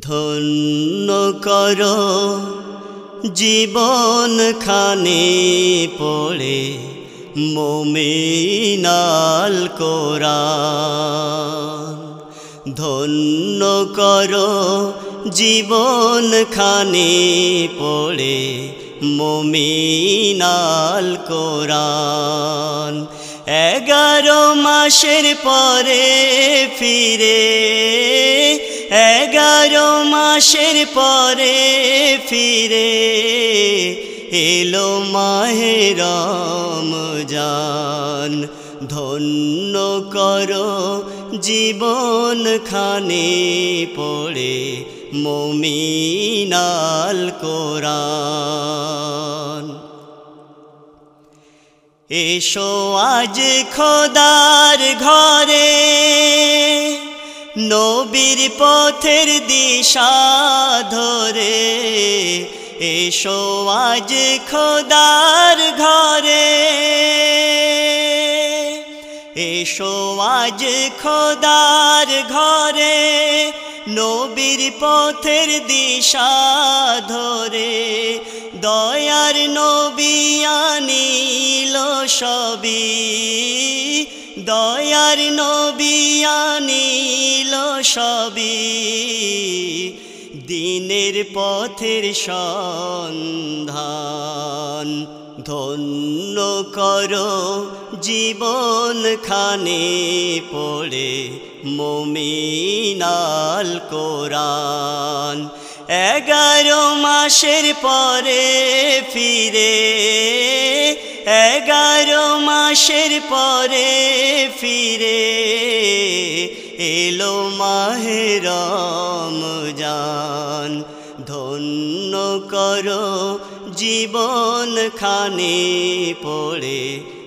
ধন্য কর। জীবন খানে পড়ে মোমিনাল কোরআন। ধন্য কর। জীবন খানে পড়ে মোমিনাল কোরআন। এগারো মাসের পরে ফিরে এগারো মাসের পরে ফিরে এলো মাহেরম জান ধন্য করো জীবন খানে পড়ে মমিনাল কোরআন। এসো আজ খোদার ঘরে নবীর পথের দিশা ধরে এসো আজ খোদার ঘরে। এসো আজ খোদার ঘরে নবীর পথের দিশা ধরে। দয়ার নবী আনিল সবই। দয়ার নবিয়ানিল সবি দিনের পথের সন্ধান। ধন্য কর জীবন খানে পড়ে। মমিনাল কোরআন। এগারো মাসের পরে ফিরে, এগারো মাসের পরে ফিরে এলো মাহেরম জান ধন্য করো জীবন খানে পড়ে।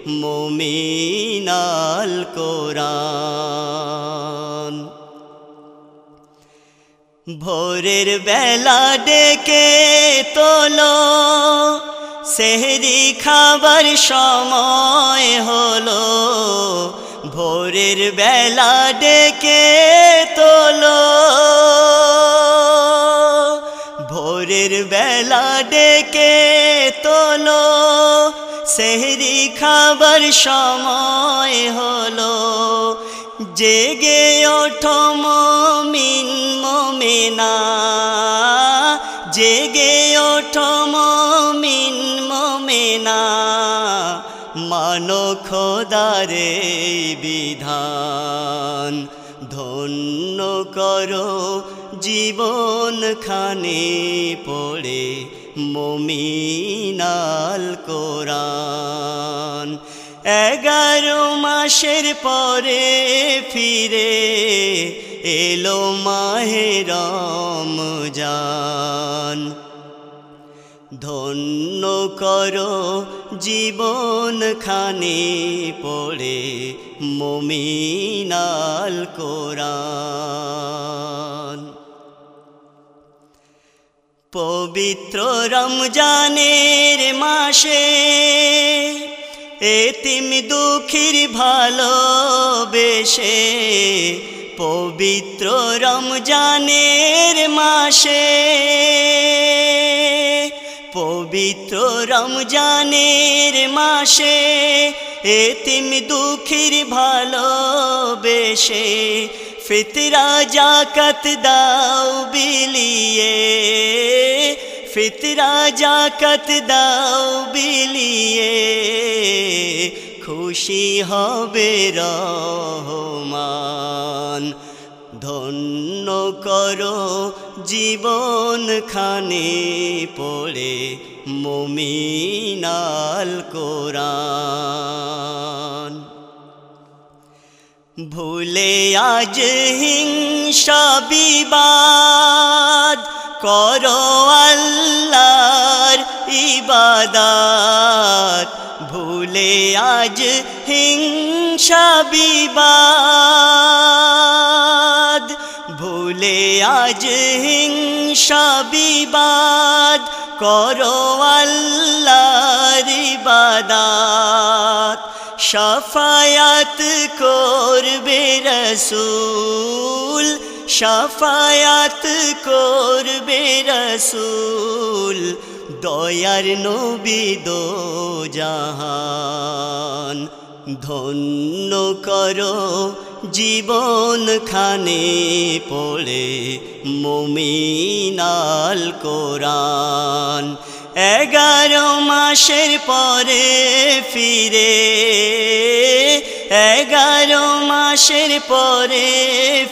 মমিনাল কোরআন। ভোরের বেলা ডেকে তোলো, সেহরি খাবার সময় হলো। ভোরের বেলা ডেকে তোলো, ভোরের বেলা ডেকে সেহরি খাবার সময় হলো। জেগে ওঠো মমিন মমেনা। জেগে ওঠো মমিন মমেনা। মানো খোদারে বিধান। ধন্য করো জীবন খানে পড়ে। মমিনাল কোরআন। এগারো মাসের পরে ফিরে এলো মাহেরম জান ধন্য করো জীবন খানে পড়ে মমিনাল কোরআন। পবিত্র রমজানের মাসে এতিম দুঃখীর ভালোবেসে পবিত্র রমজানের মাসে পবিত্র রমজানের মাসে এতিম দুঃখীর ভালোবেসে ফিতরা জাকাত দাও বিলিয়ে ফিতরা জাকাত দাও বিলিয়ে খুশি হবে রহমান ধন্য করো জীবন খানে পড়ে মমিনাল কোরআন ভুলে আজ হিংসা বিবাদ। করো আল্লাহর ইবাদাত। ভুলে আজ হিংসা বিবাদ। ভুলে আজ হিংসা বিবাদ। করো আল্লাহর সাফায়াত করবে রসুল সাফায়াত করবে রসুল, দয়ার নবী দো জাহান। ধন্য করো জীবন খানে পড়ে মুমিনাল কোরআন। এগারো মাসের পরে ফিরে, এগারো মাসের পরে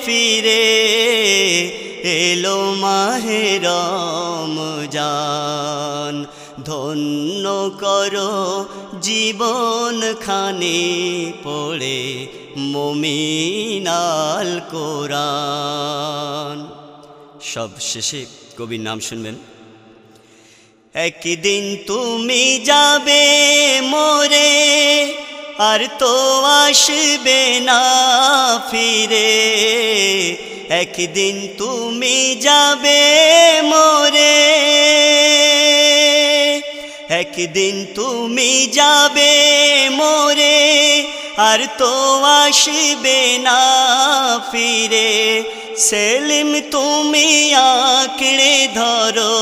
ফিরে এলো মাহেরম যান ধন্য করো জীবন খানে পড়ে মমিনাল কোরআন। সব শেষে কবির নাম শুনবেন। একদিন তুমি যাবে মোরে, আর তো আসবে না ফিরে। একদিন তুমি যাবে মোরে, একদিন তুমি যাবে মোরে, আর তো আসবে না ফিরে। সেলিম তুমি আঁকড়ে ধরো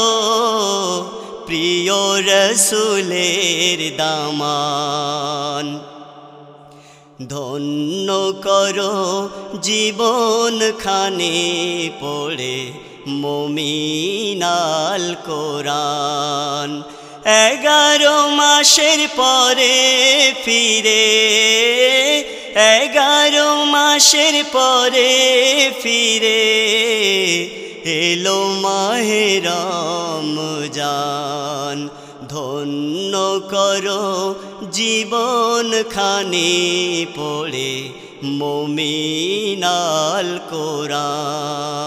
প্রিয় রসুলের দামান। ধন্য করো জীবন খানে পড়ে মমিনাল কোরআন। এগারো মাসের পরে ফিরে, এগারো মাসের পরে ফিরে। এলো মাহেরম যান ধন্য করো জীবন খানে পড়ে মমিনাল কোরআন।